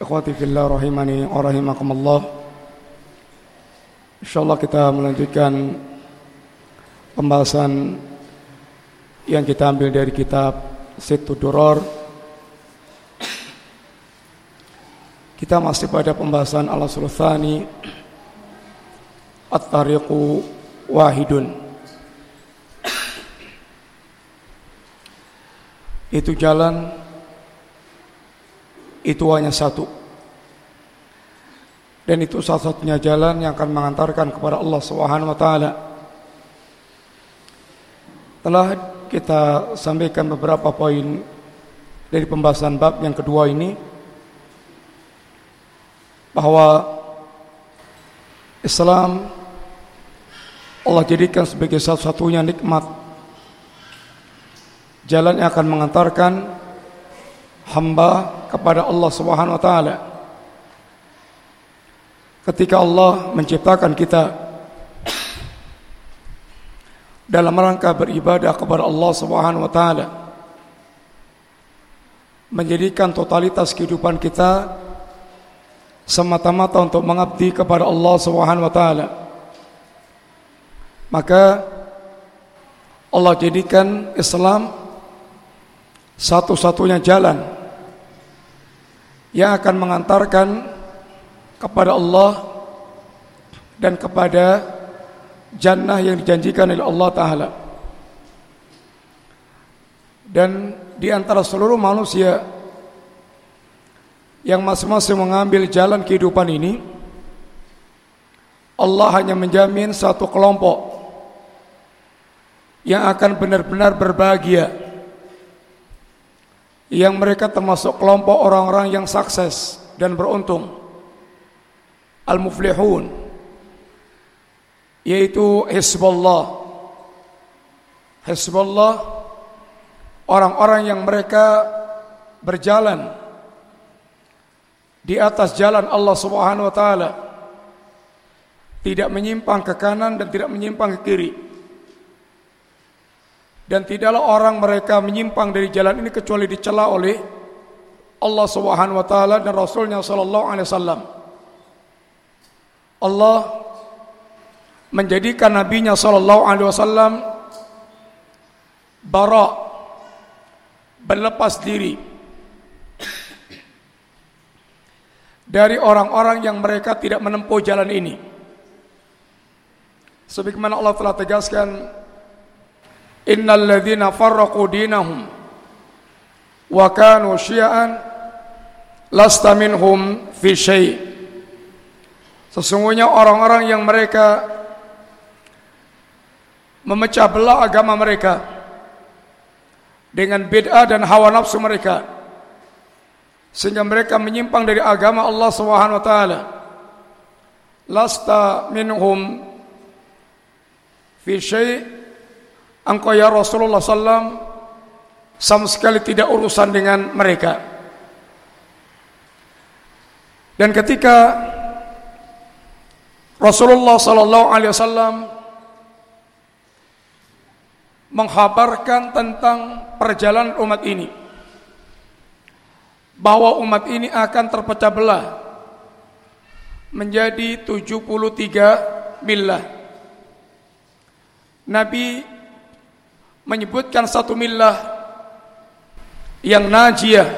Ikhwati fillah rahimani wa rahimakumullah. Insyaallah kita melanjutkan pembahasan yang kita ambil dari kitab Situ Duror Kita masih pada pembahasan al-sulthani At-tariqu wahidun. Itu jalan itu hanya satu dan itu salah satunya jalan yang akan mengantarkan kepada Allah Subhanahu wa taala telah kita sampaikan beberapa poin dari pembahasan bab yang kedua ini bahwa Islam Allah jadikan sebagai satu-satunya nikmat jalan yang akan mengantarkan hamba kepada Allah Subhanahu wa taala. Ketika Allah menciptakan kita dalam rangka beribadah kepada Allah Subhanahu wa taala menjadikan totalitas kehidupan kita semata-mata untuk mengabdi kepada Allah Subhanahu wa taala. Maka Allah jadikan Islam satu-satunya jalan yang akan mengantarkan kepada Allah dan kepada jannah yang dijanjikan oleh Allah Ta'ala. Dan di antara seluruh manusia yang masing-masing mengambil jalan kehidupan ini Allah hanya menjamin satu kelompok yang akan benar-benar berbahagia. Yang mereka termasuk kelompok orang-orang yang sukses dan beruntung al-muflihun yaitu Hizbullah Hizbullah orang-orang yang mereka berjalan di atas jalan Allah Subhanahu wa taala tidak menyimpang ke kanan dan tidak menyimpang ke kiri dan tidaklah orang mereka menyimpang dari jalan ini kecuali dicela oleh Allah Subhanahu wa taala dan Rasulnya sallallahu alaihi wasallam. Allah menjadikan nabinya sallallahu alaihi wasallam bara berlepas diri dari orang-orang yang mereka tidak menempuh jalan ini. Sebagaimana Allah telah tegaskan innal ladzina farraqu dinahum wa kanu syi'an lasta minhum fi syai' Sesungguhnya orang-orang yang mereka memecah belah agama mereka dengan bid'ah dan hawa nafsu mereka sehingga mereka menyimpang dari agama Allah Subhanahu wa taala lasta minhum fi syai' engkau ya Rasulullah SAW sama sekali tidak urusan dengan mereka. Dan ketika Rasulullah Sallallahu Alaihi Wasallam menghabarkan tentang perjalanan umat ini, bahwa umat ini akan terpecah belah menjadi 73 billah. Nabi menyebutkan satu milah yang najiyah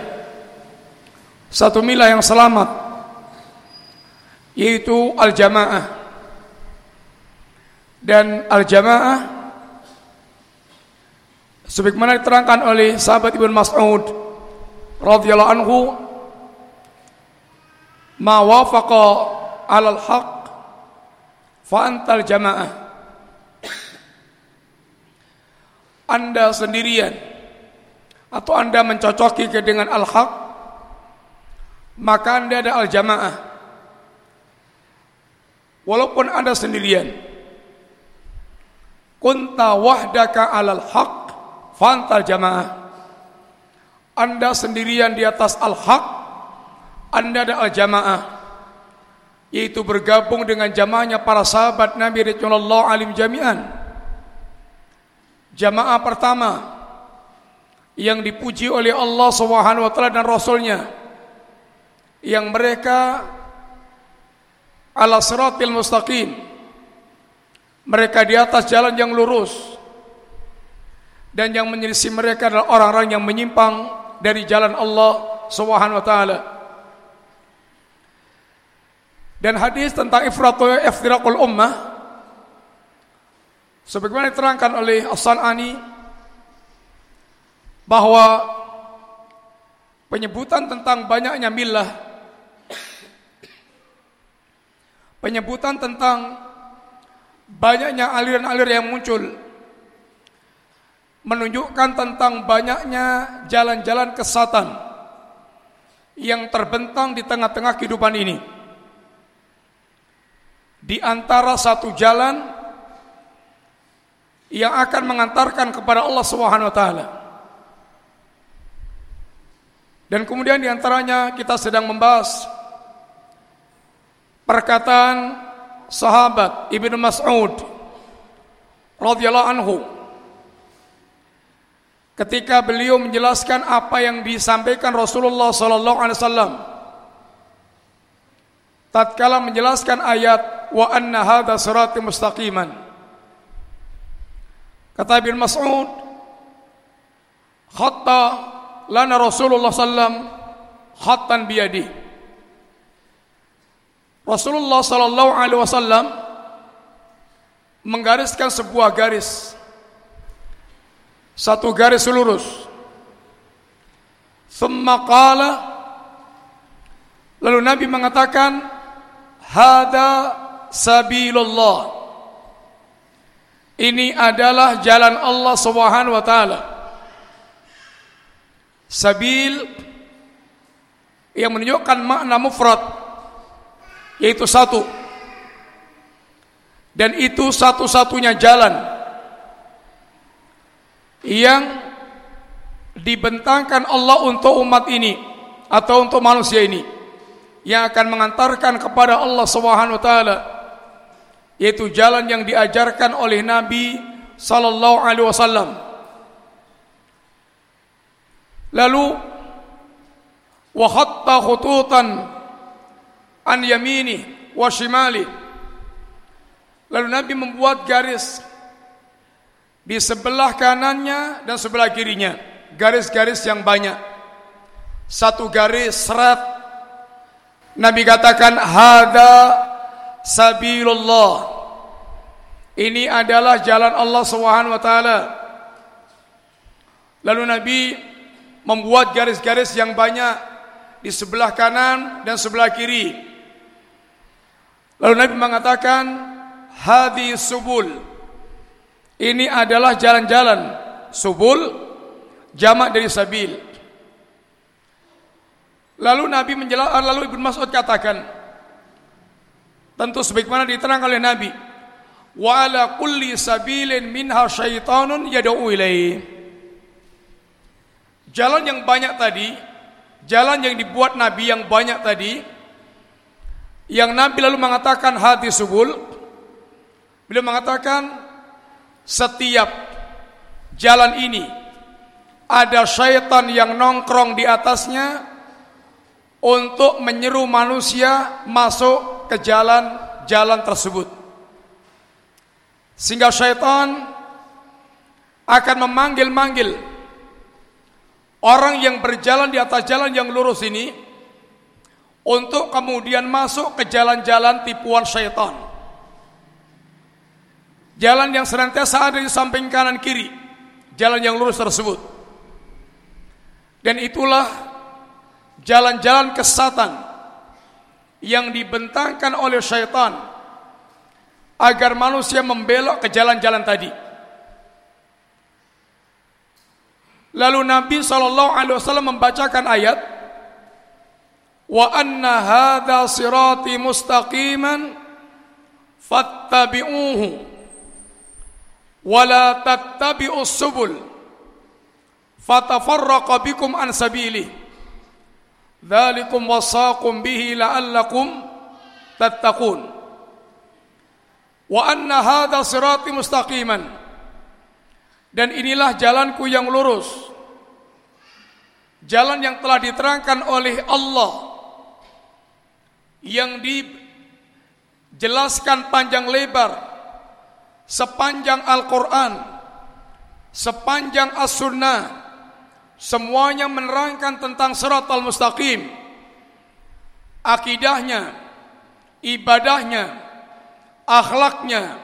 satu milah yang selamat yaitu al-jamaah. Dan al-jamaah sebagaimana diterangkan oleh sahabat Ibn Mas'ud radhiyallahu anhu ma wafaqa 'alal haqq fa antal jamaah. Anda sendirian atau Anda mencocoki dengan al-haq maka Anda ada al-jamaah walaupun Anda sendirian. Kunta wahdaka alal haq fantal jamaah. Anda sendirian di atas al-haq Anda adalah jamaah yaitu bergabung dengan jamaahnya para sahabat Nabi Rasulullah alim jami'an. Jamaah pertama yang dipuji oleh Allah Subhanahu wa taala dan rasulnya. Yang mereka ala siratil mustaqim. Mereka di atas jalan yang lurus. Dan yang menyelisih mereka adalah orang-orang yang menyimpang dari jalan Allah Subhanahu wa taala. Dan hadis tentang ifratul iftiraqul ummah sebagaimana diterangkan oleh As-Sanani bahwa penyebutan tentang banyaknya milah penyebutan tentang banyaknya aliran-aliran yang muncul menunjukkan tentang banyaknya jalan-jalan kesatan yang terbentang di tengah-tengah kehidupan ini. Di antara satu jalan yang akan mengantarkan kepada Allah Subhanahu wa taala. Dan kemudian di antaranya kita sedang membahas perkataan sahabat Ibnu Mas'ud radhiyallahu anhu ketika beliau menjelaskan apa yang disampaikan Rasulullah sallallahu alaihi wasallam tatkala menjelaskan ayat wa anna hadza sirati mustaqiman. Kata Ibnu Mas'ud khatta lana Rasulullah sallam khattan biyadihi Rasulullah sallallahu alaihi wasallam menggariskan sebuah garis. Satu garis lurus. Thumma qala lalu Nabi mengatakan hada sabilullah. Ini adalah jalan Allah Subhanahu wa taala. Sabil yang menunjukkan makna mufrad yaitu satu. Dan itu satu-satunya jalan yang dibentangkan Allah untuk umat ini atau untuk manusia ini yang akan mengantarkan kepada Allah Subhanahu wa taala yaitu jalan yang diajarkan oleh Nabi sallallahu alaihi wasallam. Lalu wa khatta khututan an yamini wa shimali. Lalu Nabi membuat garis di sebelah kanannya dan sebelah kirinya, garis-garis yang banyak. Satu garis serat. Nabi katakan hada sabilullah. Ini adalah jalan Allah Subhanahu wa taala. Lalu Nabi membuat garis-garis yang banyak di sebelah kanan dan sebelah kiri. Lalu Nabi mengatakan hadi subul. Ini adalah jalan-jalan. Subul jamak dari sabil. Lalu Nabi menjelaskan lalu Ibnu Mas'ud katakan tentu sebagaimana diterangkan oleh Nabi wa ala kulli sabilin minha syaitanun yad'u ilaihi. Jalan yang banyak tadi, jalan yang dibuat Nabi yang banyak tadi yang Nabi lalu mengatakan hati subul Beliau mengatakan Setiap jalan ini Ada syaitan yang nongkrong di atasnya Untuk menyeru manusia Masuk ke jalan-jalan tersebut. Sehingga syaitan Akan memanggil-manggil Orang yang berjalan di atas jalan yang lurus ini untuk kemudian masuk ke jalan-jalan tipuan syaitan. Jalan yang senantiasa ada di samping kanan kiri, jalan yang lurus tersebut. Dan itulah jalan-jalan kesatan yang dibentangkan oleh syaitan agar manusia membelok ke jalan-jalan tadi. Lalu Nabi SAW membacakan ayat wa anna hadha sirati mustaqiman fattabi'uhu wa la tattabi'us subul fatafarraqa bikum an sabilihi dzalikum wasaqum bihi la'allakum tattaqun. Wa anna hadha sirati mustaqiman. Dan inilah jalanku yang lurus. Jalan yang telah diterangkan oleh Allah yang dijelaskan panjang lebar sepanjang Al-Quran sepanjang As-Sunnah semuanya menerangkan tentang surat al-mustaqim. Akidahnya ibadahnya akhlaknya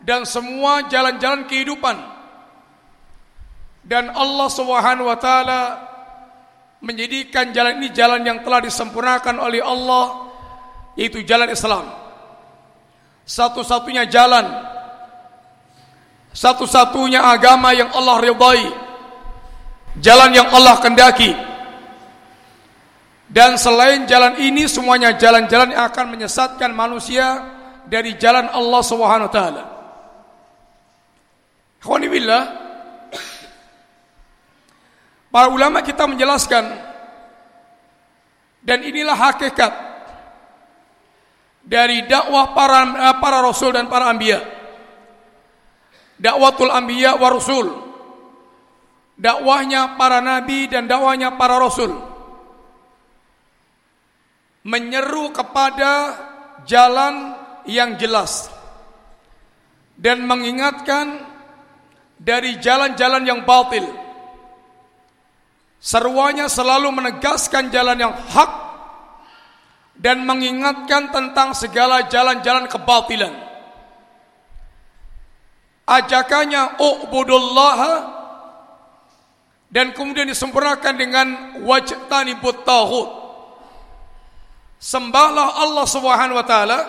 dan semua jalan-jalan kehidupan. Dan Allah Subhanahu wa taala menjadikan jalan ini jalan yang telah disempurnakan oleh Allah yaitu jalan Islam satu-satunya jalan satu-satunya agama yang Allah ridhai jalan yang Allah kendaki dan selain jalan ini semuanya jalan-jalan yang akan menyesatkan manusia dari jalan Allah Subhanahu wa taala. billah Para ulama kita menjelaskan dan inilah hakikat dari dakwah para para rasul dan para anbiya. Dakwatul anbiya wa rasul dakwahnya para nabi dan dakwahnya para rasul. Menyeru kepada jalan yang jelas. Dan mengingatkan dari jalan-jalan yang batil. Seruannya selalu menegaskan jalan yang hak dan mengingatkan tentang segala jalan-jalan kebatilan ajakannya u'budullaha dan kemudian disempurnakan dengan wajtani taghut. Sembahlah Allah Subhanahu wa taala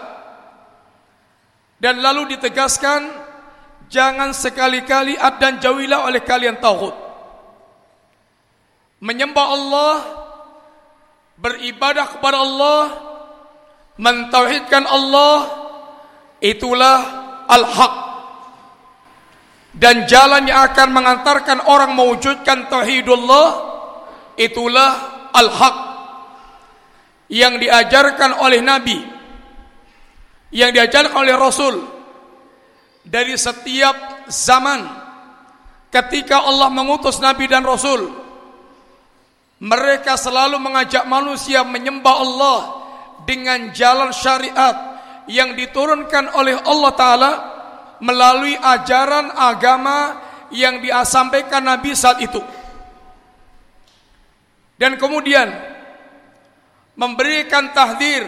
dan lalu ditegaskan jangan sekali-kali dan jauhilah oleh kalian tauhid. Menyembah Allah, beribadah kepada Allah, mentauhidkan Allah itulah al-haq. Dan jalan yang akan mengantarkan orang mewujudkan tauhidullah itulah al-haq. Yang diajarkan oleh nabi yang diajarkan oleh rasul dari setiap zaman ketika Allah mengutus nabi dan rasul mereka selalu mengajak manusia menyembah Allah dengan jalan syariat yang diturunkan oleh Allah taala melalui ajaran agama yang disampaikan Nabi saat itu. Dan kemudian memberikan tahdir,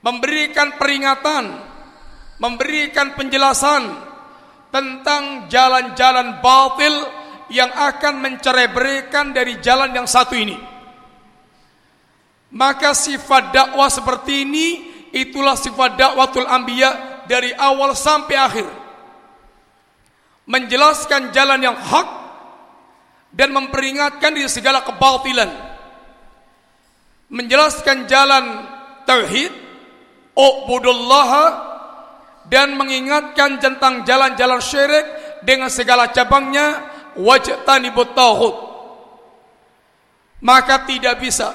memberikan peringatan, memberikan penjelasan tentang jalan-jalan batil yang akan mencerai-beraikan dari jalan yang satu ini. Maka sifat dakwah seperti ini itulah sifat dakwatul anbiya dari awal sampai akhir menjelaskan jalan yang hak dan memperingatkan dari segala kebatilan menjelaskan jalan tauhid ubudullah dan mengingatkan tentang jalan-jalan syirik dengan segala cabangnya wajtanibut tauhid. Maka tidak bisa.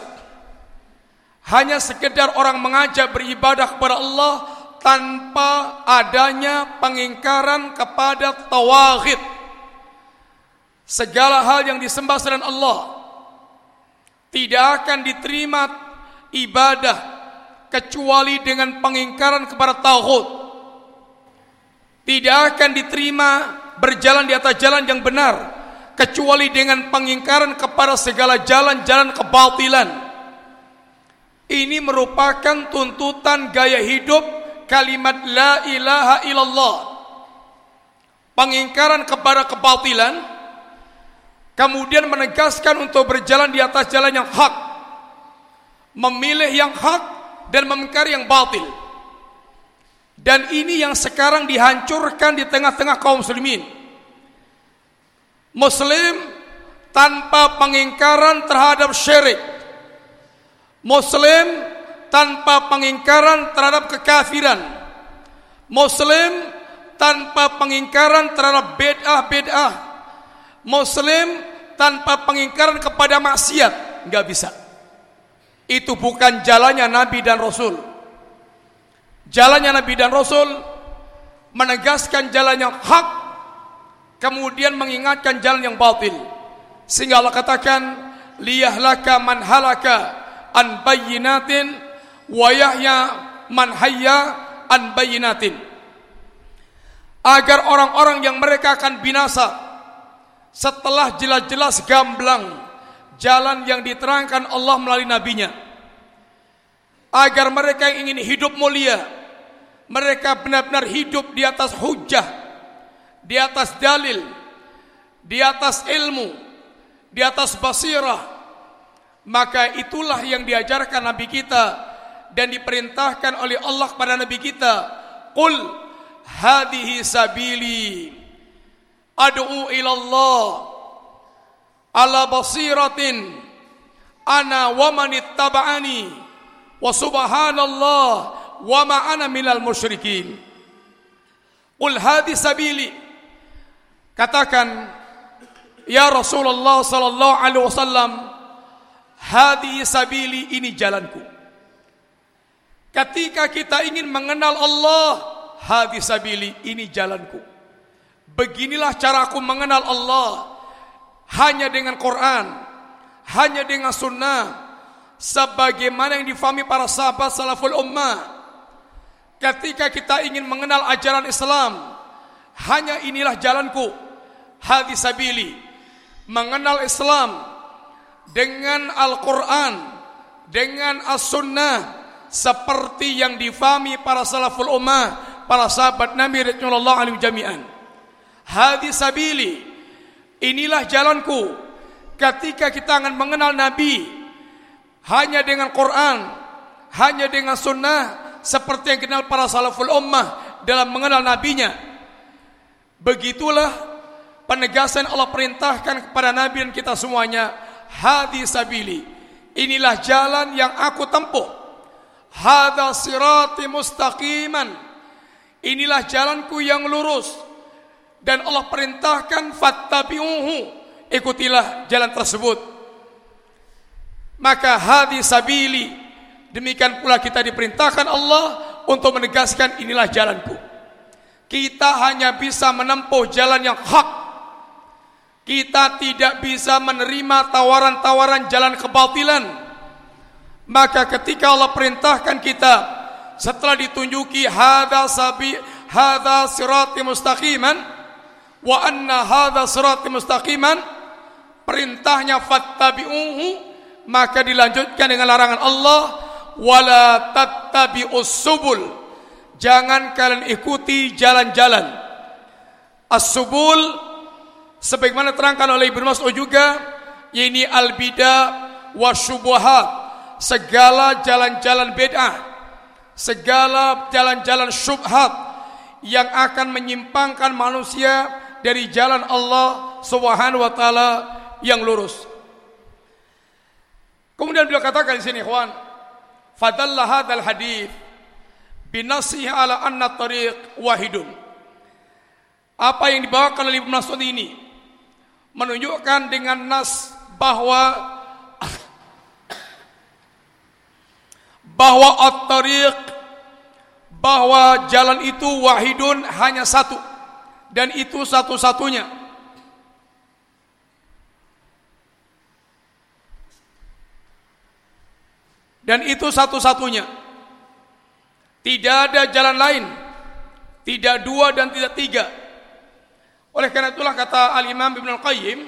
Hanya sekedar orang mengajak beribadah kepada Allah tanpa adanya pengingkaran kepada tawahid segala hal yang disembah selain Allah tidak akan diterima ibadah kecuali dengan pengingkaran kepada tauhid. Tidak akan diterima berjalan di atas jalan yang benar kecuali dengan pengingkaran kepada segala jalan-jalan kebatilan. Ini merupakan tuntutan gaya hidup kalimat la ilaha illallah. Pengingkaran kepada kebatilan kemudian menegaskan untuk berjalan di atas jalan yang hak memilih yang hak dan memengkari yang batil dan ini yang sekarang dihancurkan di tengah-tengah kaum muslimin muslim tanpa pengingkaran terhadap syirik muslim tanpa pengingkaran terhadap kekafiran Muslim tanpa pengingkaran terhadap bid'ah-bid'ah. Muslim tanpa pengingkaran kepada maksiat, nggak bisa. Itu bukan jalannya Nabi dan Rasul. Jalannya Nabi dan Rasul menegaskan jalan yang hak, kemudian mengingatkan jalan yang batil. Sehingga Allah katakan, liyahlaka man halaka an bayyinatin wa yahya man hayya an bayyinatin. Agar orang-orang yang mereka akan binasa setelah jelas-jelas gamblang jalan yang diterangkan Allah melalui nabinya agar mereka yang ingin hidup mulia mereka benar-benar hidup di atas hujah di atas dalil di atas ilmu di atas basirah. Maka itulah yang diajarkan nabi kita dan diperintahkan oleh Allah kepada nabi kita. Qul hadhihi sabili ad'u ila Allah ala basiratin ana wa man ittaba'ani wa subhanallah wa ma ana minal musyrikin. Qul hadi sabili. Katakan ya Rasulullah sallallahu alaihi wasallam hadi sabili ini jalanku. Ketika kita ingin mengenal Allah hadi sabili ini jalanku. Beginilah caraku mengenal Allah. Hanya dengan Quran, hanya dengan sunnah, sebagaimana yang difahami para sahabat salaful ummah. Ketika kita ingin mengenal ajaran Islam, hanya inilah jalanku, hadis sabili, mengenal Islam dengan Al-Quran, dengan As-Sunnah, seperti yang difahami para salaful ummah, para sahabat Nabi Rasulullah alaihi jami'an. Hadis sabili, Inilah jalanku. Ketika kita akan mengenal Nabi hanya dengan Quran, hanya dengan sunnah seperti yang kenal para salaful ummah dalam mengenal nabinya. Begitulah penegasan Allah perintahkan kepada Nabi dan kita semuanya, hadis sabili. Inilah jalan yang aku tempuh. Hada sirati mustaqiman. Inilah jalanku yang lurus dan Allah perintahkan fattabi'uhu ikutilah jalan tersebut maka hadis sabili demikian pula kita diperintahkan Allah untuk menegaskan inilah jalanku. Kita hanya bisa menempuh jalan yang hak. Kita tidak bisa menerima tawaran-tawaran jalan kebatilan. Maka ketika Allah perintahkan kita setelah ditunjuki hadza sabi hadza sirati mustaqiman wa anna hadza sirati mustaqiman perintahnya fattabi'uhu maka dilanjutkan dengan larangan Allah wala tattabi'us subul. Jangan kalian ikuti jalan-jalan. As-subul sebagaimana terangkan oleh Ibnu Mas'ud juga ini al-bida wa syubhat segala jalan-jalan bid'ah segala jalan-jalan syubhat yang akan menyimpangkan manusia dari jalan Allah Subhanahu wa taala yang lurus. Kemudian beliau katakan di sini, ikhwan, fadalla hadzal hadis binasihi ala anna tariq wahidun. Apa yang dibawakan oleh Ibnu Mas'ud ini menunjukkan dengan nas bahwa bahwa at-tariq bahwa jalan itu wahidun hanya satu dan itu satu-satunya. Dan itu satu-satunya. Tidak ada jalan lain. Tidak dua dan tidak tiga. Oleh karena itulah kata Al-Imam Ibn Al-Qayyim.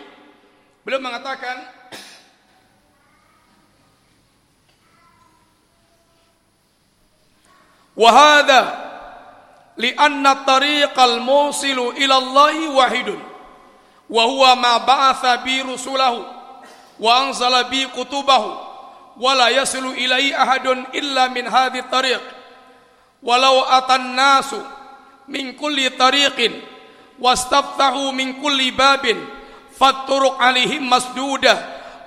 Beliau mengatakan. Wahada li'anna tariqal musilu ila Allahi wahidun wa huwa ma ba'atha bi rusulahu wa anzala bi kutubahu wa la yasilu ilai ahadun illa min hadhi tariq. Walau atan nasu min kulli tariqin wastaftahu min kulli babin fatturuq alaihim masdudah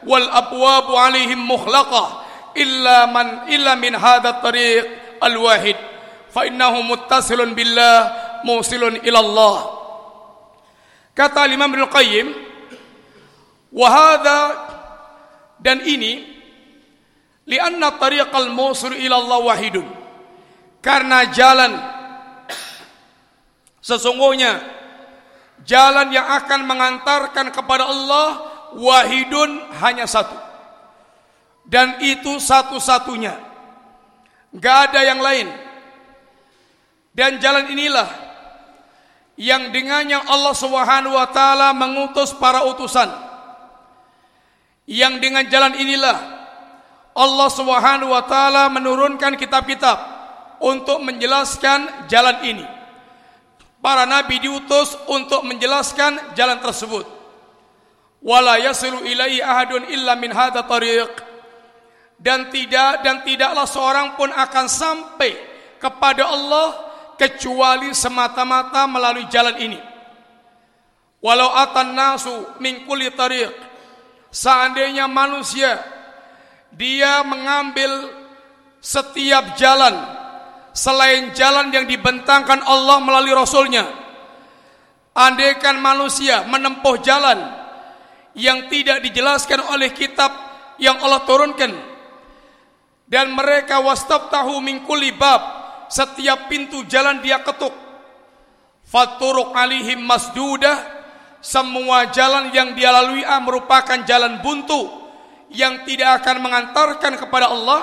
wal abwabu alaihim mukhlaqah illa man illa min hadha tariq al wahid fa innahu muttasilun billah musilun ila Allah kata Imam Ibnu Qayyim wa hadha dan ini lianna tariqal musil ila Allah wahidun. Karena jalan sesungguhnya jalan yang akan mengantarkan kepada Allah wahidun hanya satu. Dan itu satu-satunya. Gak ada yang lain. Dan jalan inilah yang dengannya Allah Subhanahu wa taala mengutus para utusan. Yang dengan jalan inilah Allah Subhanahu wa taala menurunkan kitab-kitab untuk menjelaskan jalan ini. Para nabi diutus untuk menjelaskan jalan tersebut. Wala yasilu ilaihi ahadun illa min tariq. Dan tidak dan tidaklah seorang pun akan sampai kepada Allah kecuali semata-mata melalui jalan ini. Walau atan nasu min kulli tariq. Seandainya manusia dia mengambil setiap jalan selain jalan yang dibentangkan Allah melalui Rasulnya. Andaikan manusia menempuh jalan yang tidak dijelaskan oleh kitab yang Allah turunkan dan mereka tahu min kulli bab setiap pintu jalan dia ketuk faturuk alihim masdudah semua jalan yang dia lalui ah, merupakan jalan buntu yang tidak akan mengantarkan kepada Allah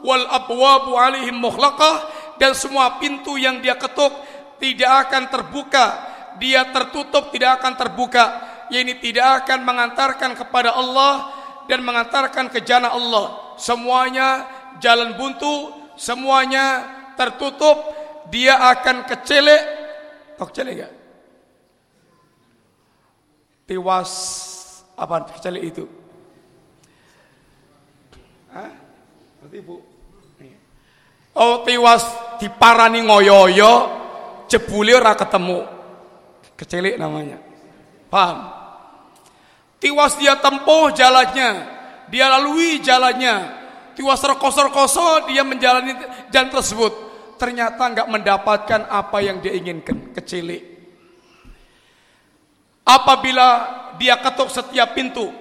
wal abwabu alaihim mughlaqah dan semua pintu yang dia ketuk tidak akan terbuka dia tertutup tidak akan terbuka. Yakni tidak akan mengantarkan kepada Allah dan mengantarkan ke jannah Allah. Semuanya jalan buntu semuanya tertutup dia akan kecelek kok kecelek enggak tiwas apa kecelek itu Hah? Berarti Ibu. Oh tiwas diparani ngoyoyo jebule ora ketemu. Kecelik namanya. Paham? Tiwas dia tempuh jalannya, dia lalui jalannya. Tiwas terkosor-kosor dia menjalani jalan tersebut. Ternyata nggak mendapatkan apa yang dia inginkan, kecilik. Apabila dia ketuk setiap pintu,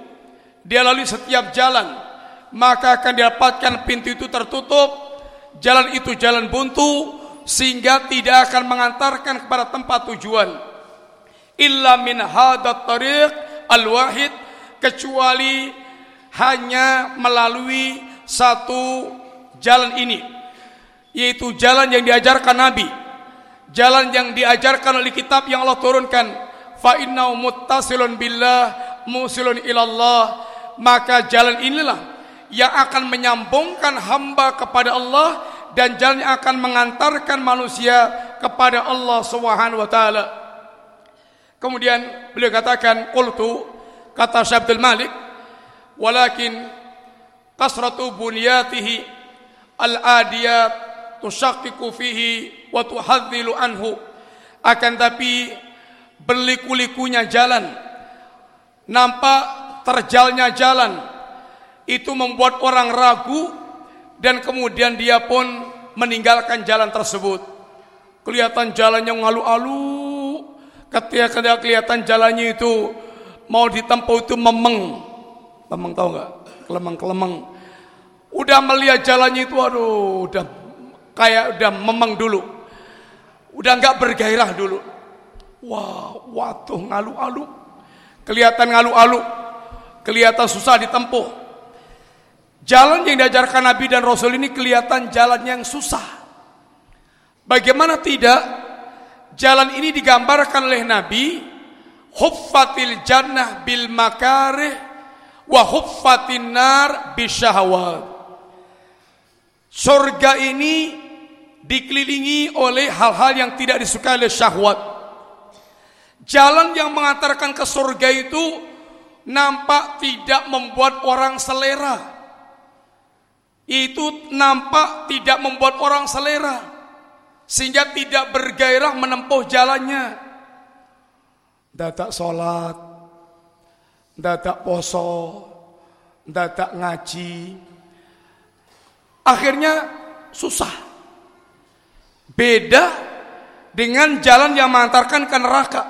dia lalui setiap jalan, maka akan didapatkan pintu itu tertutup, jalan itu jalan buntu sehingga tidak akan mengantarkan kepada tempat tujuan. Illa min hadat tariq al-wahid kecuali hanya melalui satu jalan ini yaitu jalan yang diajarkan Nabi jalan yang diajarkan oleh kitab yang Allah turunkan fa innahu muttasilun billah musilun ilallah maka jalan inilah yang akan menyambungkan hamba kepada Allah dan jalan yang akan mengantarkan manusia kepada Allah Subhanahu wa taala. Kemudian beliau katakan qultu kata Syabdul Malik walakin kasratu bunyatihi al-adiyat tushaqqiqu fihi wa tuhadzilu anhu akan tapi berliku-likunya jalan nampak terjalnya jalan itu membuat orang ragu dan kemudian dia pun meninggalkan jalan tersebut. Kelihatan jalannya ngalu-alu, ketika kelihatan jalannya itu mau ditempuh itu memeng. Memeng tahu nggak? Kelemeng-kelemeng. Udah melihat jalannya itu, aduh, udah kayak udah memeng dulu. Udah nggak bergairah dulu. Wah, waduh ngalu-alu. Kelihatan ngalu-alu. Kelihatan susah ditempuh. Jalan yang diajarkan Nabi dan Rasul ini kelihatan jalan yang susah. Bagaimana tidak? Jalan ini digambarkan oleh Nabi huffatil jannah bil makarih wa huffatin nar bisyahawat. Surga ini dikelilingi oleh hal-hal yang tidak disukai oleh syahwat. Jalan yang mengantarkan ke surga itu nampak tidak membuat orang selera itu nampak tidak membuat orang selera sehingga tidak bergairah menempuh jalannya. Dadak sholat, dadak poso, dadak ngaji. Akhirnya susah. Beda dengan jalan yang mengantarkan ke neraka.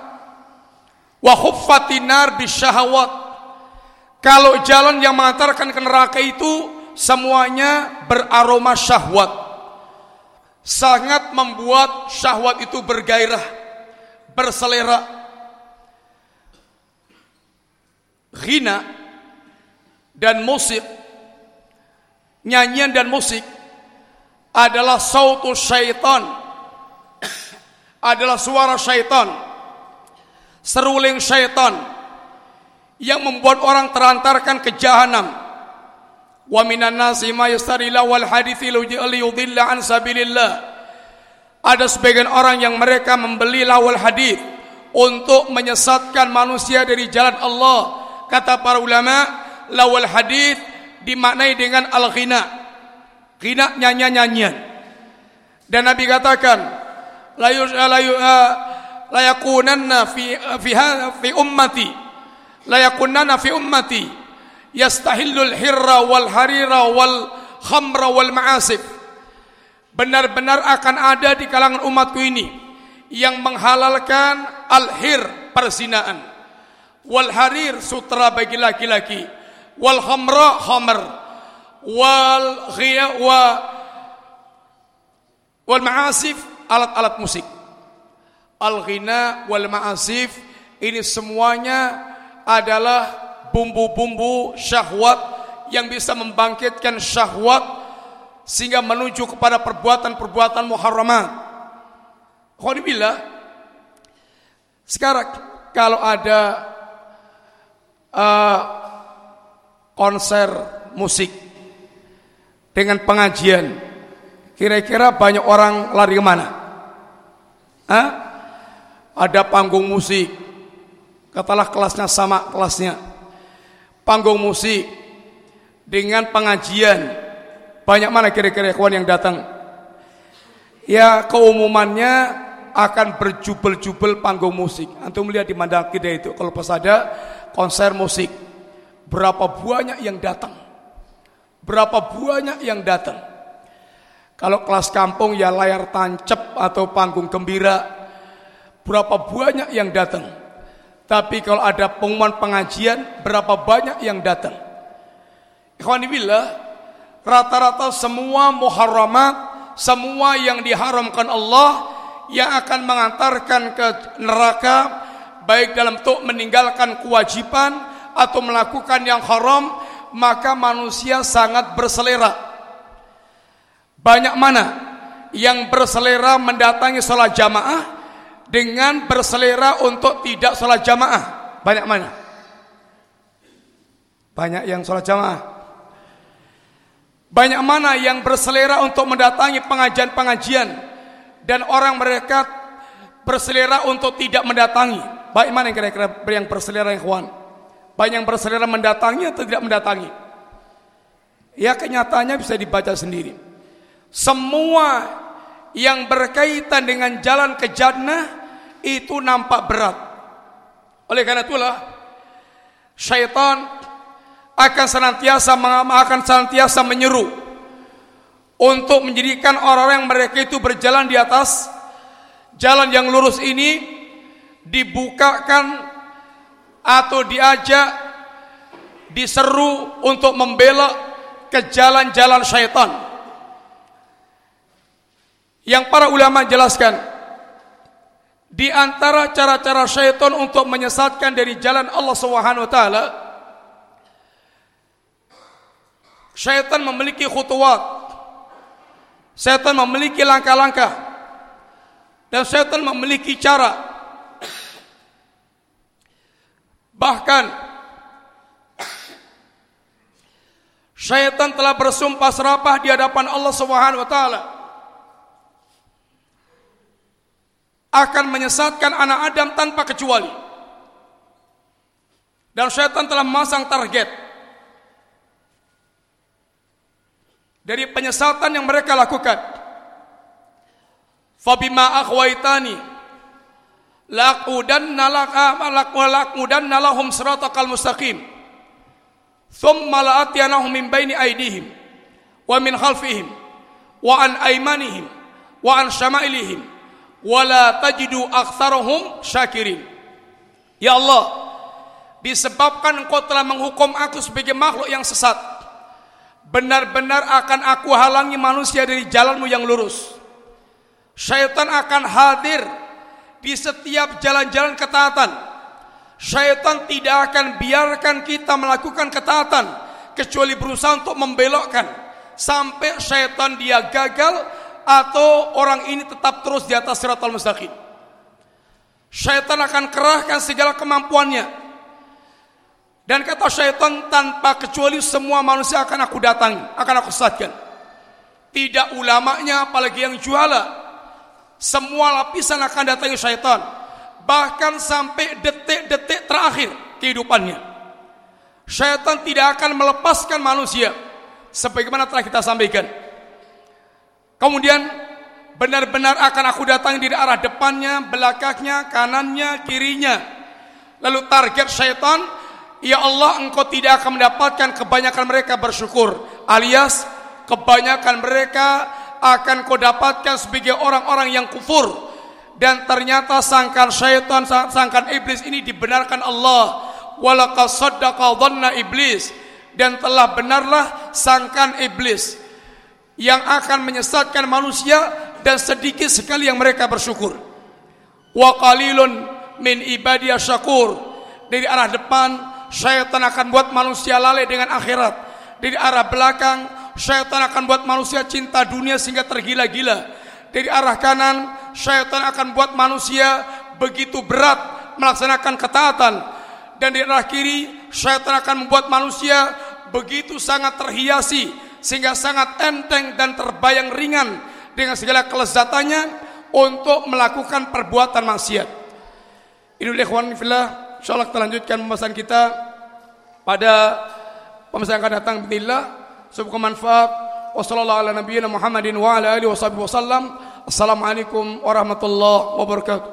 Wa khuffatinar bisyahawat. Kalau jalan yang mengantarkan ke neraka itu semuanya beraroma syahwat. Sangat membuat syahwat itu bergairah, berselera. Ghina dan musik, nyanyian dan musik adalah sautu syaitan adalah suara syaitan seruling syaitan yang membuat orang terantarkan ke jahanam wa minan nasi ma yastarila wal hadithi liyudilla an sabilillah. Ada sebagian orang yang mereka membeli lawal hadith untuk menyesatkan manusia dari jalan Allah. Kata para ulama lawal hadith dimaknai dengan al-ghina. Kina nyanyian-nyanyian. Dan Nabi katakan, la la yakunanna fi fi fi ummati. La yakunanna fi ummati yastahillul hirra wal harira wal khamra wal ma'asif. Benar-benar akan ada di kalangan umatku ini yang menghalalkan al-hir perzinaan wal harir sutra bagi laki-laki wal khamra khamr wal ghiya wa wal ma'asif alat-alat musik. Al ghina wal ma'asif ini semuanya adalah bumbu-bumbu syahwat yang bisa membangkitkan syahwat sehingga menuju kepada perbuatan-perbuatan muharramat. Khonibillah sekarang kalau ada uh, konser musik dengan pengajian, kira-kira banyak orang lari ke mana? Hah? Ada panggung musik, katalah kelasnya sama kelasnya. Panggung musik dengan pengajian, banyak mana kira-kira kawan yang datang? Ya keumumannya akan berjubel-jubel panggung musik. Antum melihat di Mandalkida itu kalau pas ada konser musik, berapa banyak yang datang? Berapa banyak yang datang? Kalau kelas kampung ya layar tancap atau panggung gembira. Berapa banyak yang datang? Tapi kalau ada pengumuman pengajian, berapa banyak yang datang? Ikhwanibillah, rata-rata semua muharramat, semua yang diharamkan Allah yang akan mengantarkan ke neraka baik dalam bentuk meninggalkan kewajiban atau melakukan yang haram maka manusia sangat berselera. Banyak mana yang berselera mendatangi sholat jamaah dengan berselera untuk tidak sholat jamaah? Banyak mana? Banyak yang sholat jamaah. Banyak mana yang berselera untuk mendatangi pengajian-pengajian dan orang mereka berselera untuk tidak mendatangi. Baik mana yang kira-kira yang berselera yang kawan? Banyak yang berselera mendatangi atau tidak mendatangi. Ya kenyataannya bisa dibaca sendiri. Semua yang berkaitan dengan jalan ke jannah itu nampak berat. Oleh karena itulah syaitan akan senantiasa akan senantiasa menyeru untuk menjadikan orang-orang mereka itu berjalan di atas jalan yang lurus ini dibukakan atau diajak diseru untuk membelok ke jalan-jalan syaitan yang para ulama jelaskan di antara cara-cara syaitan untuk menyesatkan dari jalan Allah Subhanahu wa taala syaitan memiliki khutuwat syaitan memiliki langkah-langkah dan syaitan memiliki cara. Bahkan syaitan telah bersumpah serapah di hadapan Allah Subhanahu wa taala akan menyesatkan anak Adam tanpa kecuali. Dan syaitan telah memasang target dari penyesatan yang mereka lakukan. Fabima akhwaitani laqudanna laqudanna lahum siratal mustaqim thumma la'atiyanahum min baini aydihim wa min khalfihim wa an aymanihim wa an syama'ilihim wa la tajidu aktsarahum syakirin. Ya Allah, disebabkan engkau telah menghukum aku sebagai makhluk yang sesat, benar-benar akan aku halangi manusia dari jalanmu yang lurus. Syaitan akan hadir di setiap jalan-jalan ketaatan. Syaitan tidak akan biarkan kita melakukan ketaatan kecuali berusaha untuk membelokkan sampai syaitan dia gagal atau orang ini tetap terus di atas siratal mustaqim. Syaitan akan kerahkan segala kemampuannya. Dan kata syaitan tanpa kecuali semua manusia akan aku datangi, akan aku sesatkan. Tidak ulamanya apalagi yang juala. Semua lapisan akan datangi syaitan. Bahkan sampai detik-detik terakhir kehidupannya. Syaitan tidak akan melepaskan manusia sebagaimana telah kita sampaikan. Kemudian benar-benar akan aku datang dari arah depannya, belakangnya, kanannya, kirinya. Lalu target syaitan, ya Allah engkau tidak akan mendapatkan kebanyakan mereka bersyukur. Alias kebanyakan mereka akan kau dapatkan sebagai orang-orang yang kufur. Dan ternyata sangkan syaitan, sangkan iblis ini dibenarkan Allah. Walaqad saddaqa dhanna iblis dan telah benarlah sangkan iblis yang akan menyesatkan manusia dan sedikit sekali yang mereka bersyukur. Wa qalilun min ibadiyah syakur. Dari arah depan syaitan akan buat manusia lalai dengan akhirat. Dari arah belakang syaitan akan buat manusia cinta dunia sehingga tergila-gila. Dari arah kanan syaitan akan buat manusia begitu berat melaksanakan ketaatan. Dan di arah kiri syaitan akan membuat manusia begitu sangat terhiasi sehingga sangat enteng dan terbayang ringan dengan segala kelezatannya untuk melakukan perbuatan maksiat. Ini ikhwan fillah, insyaallah kita lanjutkan pembahasan kita pada pembahasan akan datang bismillah. Semoga manfaat. Wassalamualaikum warahmatullahi wabarakatuh.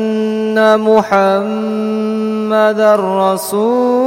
محمد رسول